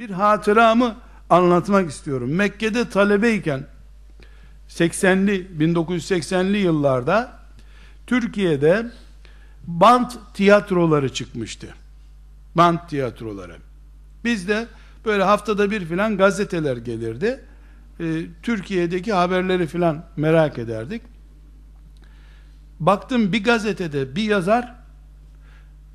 Bir hatıramı anlatmak istiyorum. Mekke'de talebeyken 80'li 1980'li yıllarda Türkiye'de bant tiyatroları çıkmıştı. Bant tiyatroları. Biz de böyle haftada bir filan gazeteler gelirdi. Ee, Türkiye'deki haberleri filan merak ederdik. Baktım bir gazetede bir yazar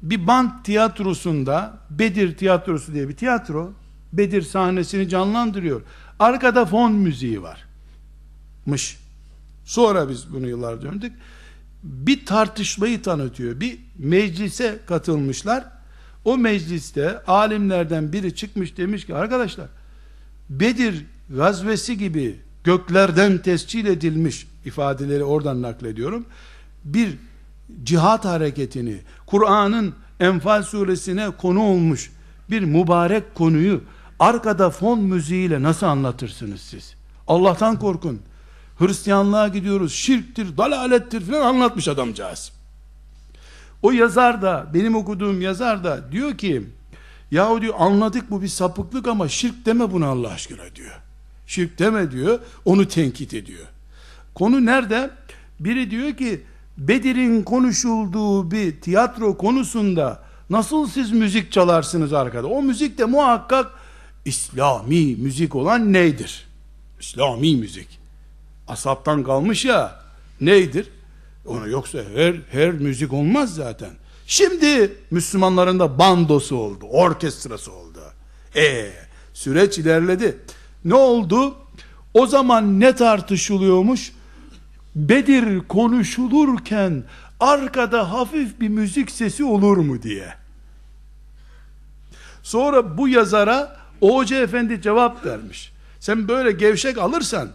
bir bant tiyatrosunda Bedir tiyatrosu diye bir tiyatro Bedir sahnesini canlandırıyor. Arkada fon müziği var. Mış. Sonra biz bunu yıllar döndük. Bir tartışmayı tanıtıyor. Bir meclise katılmışlar. O mecliste alimlerden biri çıkmış demiş ki arkadaşlar Bedir gazvesi gibi göklerden tescil edilmiş ifadeleri oradan naklediyorum. Bir cihat hareketini, Kur'an'ın Enfal suresine konu olmuş bir mübarek konuyu arkada fon müziğiyle nasıl anlatırsınız siz? Allah'tan korkun. Hristiyanlığa gidiyoruz, şirktir, dalalettir falan anlatmış adamcağız. O yazar da, benim okuduğum yazar da diyor ki, yahu diyor anladık bu bir sapıklık ama şirk deme buna Allah aşkına diyor. Şirk deme diyor, onu tenkit ediyor. Konu nerede? Biri diyor ki, Bedir'in konuşulduğu bir tiyatro konusunda nasıl siz müzik çalarsınız arkada? O müzik de muhakkak İslami müzik olan neydir? İslami müzik. Asaptan kalmış ya neydir? Onu yoksa her her müzik olmaz zaten. Şimdi Müslümanların da bandosu oldu, orkestrası oldu. E süreç ilerledi. Ne oldu? O zaman ne tartışılıyormuş? Bedir konuşulurken arkada hafif bir müzik sesi olur mu diye. Sonra bu yazara Hoca Efendi cevap vermiş. Sen böyle gevşek alırsan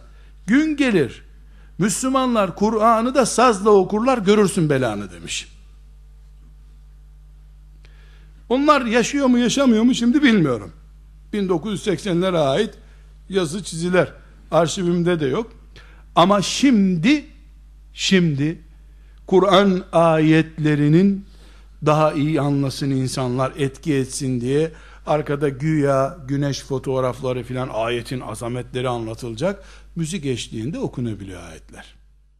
gün gelir. Müslümanlar Kur'an'ı da sazla okurlar görürsün belanı demiş. Onlar yaşıyor mu yaşamıyor mu şimdi bilmiyorum. 1980'lere ait yazı çiziler arşivimde de yok. Ama şimdi şimdi Kur'an ayetlerinin daha iyi anlasın insanlar etki etsin diye arkada güya güneş fotoğrafları filan ayetin azametleri anlatılacak. Müzik eşliğinde okunabiliyor ayetler